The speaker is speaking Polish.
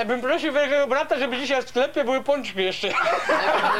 Ja bym prosił wielkiego brata, żeby dzisiaj w sklepie były pączki jeszcze.